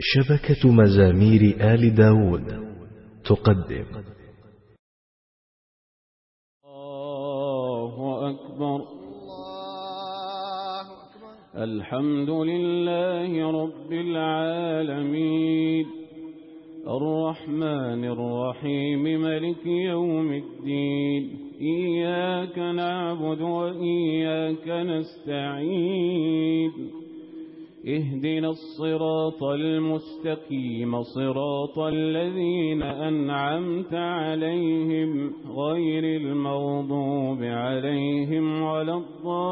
شبكة مزامير آل داود تقدم. الله أكبر. الله أكبر. الحمد لله رب العالمين. الرحمن الرحيم ملك يوم الدين. إياك نعبد وإياك نستعين. اهدنا الصراط المستقيم صراط الذين أنعمت عليهم غير المغضوب عليهم ولا الضالين.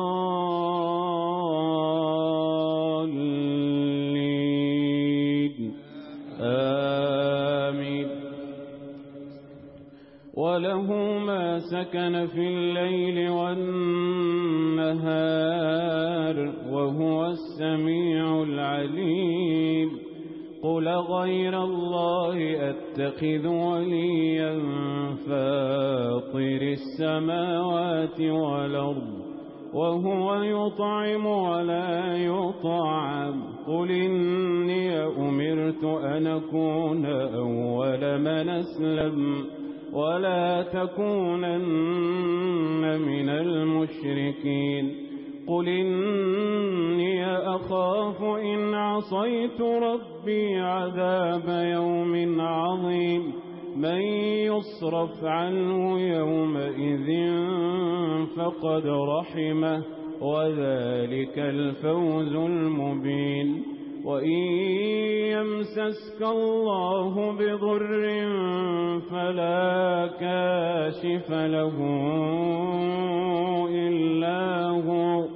آمين. وله ما سكن في قل غير الله أتخذ وليا فاطر السماوات والأرض وهو يطعم ولا يطعم. قل إني أمرت أن أكون أول من أسلم ولا تكونن من المشركين. قل إني أخاف إن عصيت ربي في عذاب يوم عظيم. من يصرف عنه يومئذ فقد رحمه وذلك الفوز المبين. وإن يمسسك الله بضر فلا كاشف له إلا هو.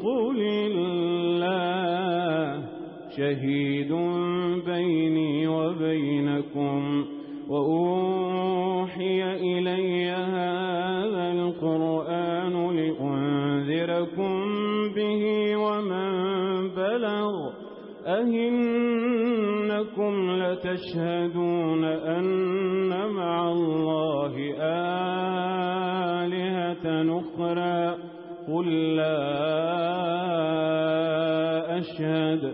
شهيد بيني وبينكم وأوحي إلي هذا القرآن لأنذركم به ومن بلغ أهنكم لتشهدون أن مع الله آلهة نخرى قل لا أشهد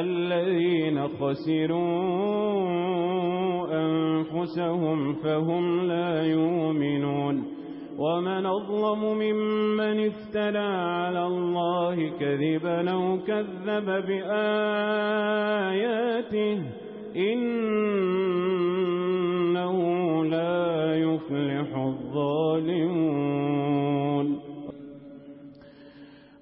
الذين خسروا أنفسهم فهم لا يؤمنون ومن أظلم ممن افتلى على الله كذبا أو كذب بآياته إنه لا يفلح الظالمون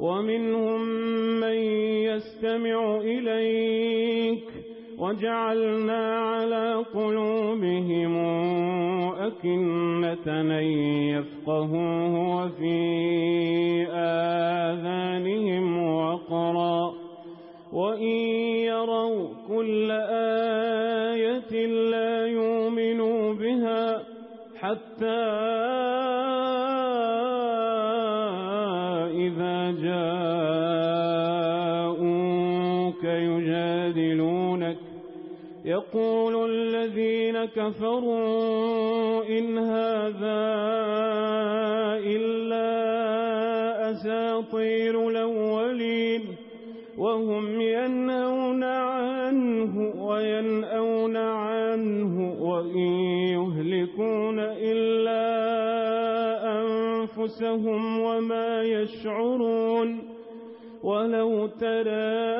ومنهم من يستمع إليك وجعلنا على قلوبهم أكنة يفقهوه وفيه. يقول الذين كفروا إن هذا إلا أساطير الأولين وهم ينأون عنه وينأون عنه وإن يهلكون إلا أنفسهم وما يشعرون ولو ترى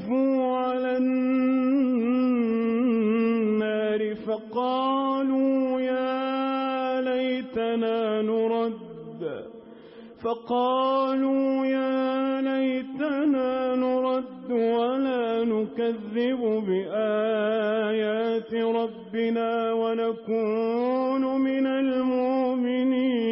على النار فقالوا يا ليتنا نرد فقالوا يا ليتنا نرد ولا نكذب بآيات ربنا ونكون من المؤمنين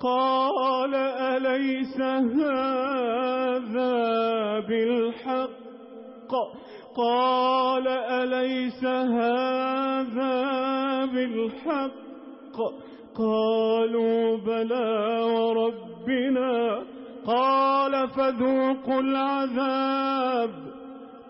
قال أليس هذا بالحق؟ قال أليس هذا بالحق؟ قالوا بلى وربنا. قال فذوقوا العذاب.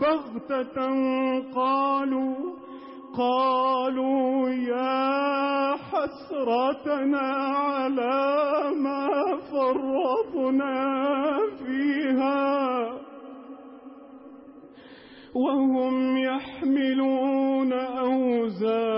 بغتة قالوا قالوا يا حسرتنا على ما فرطنا فيها. وهم يحملون أوزارا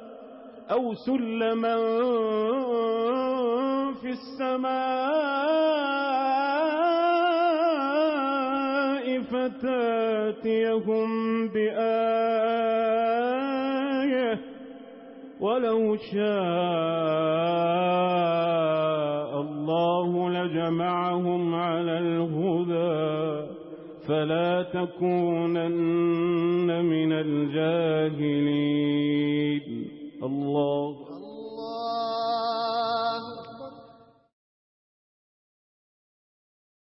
أو سلما في السماء فتاتيهم بآية ولو شاء الله لجمعهم على الهدى فلا تكونن من الجاهلين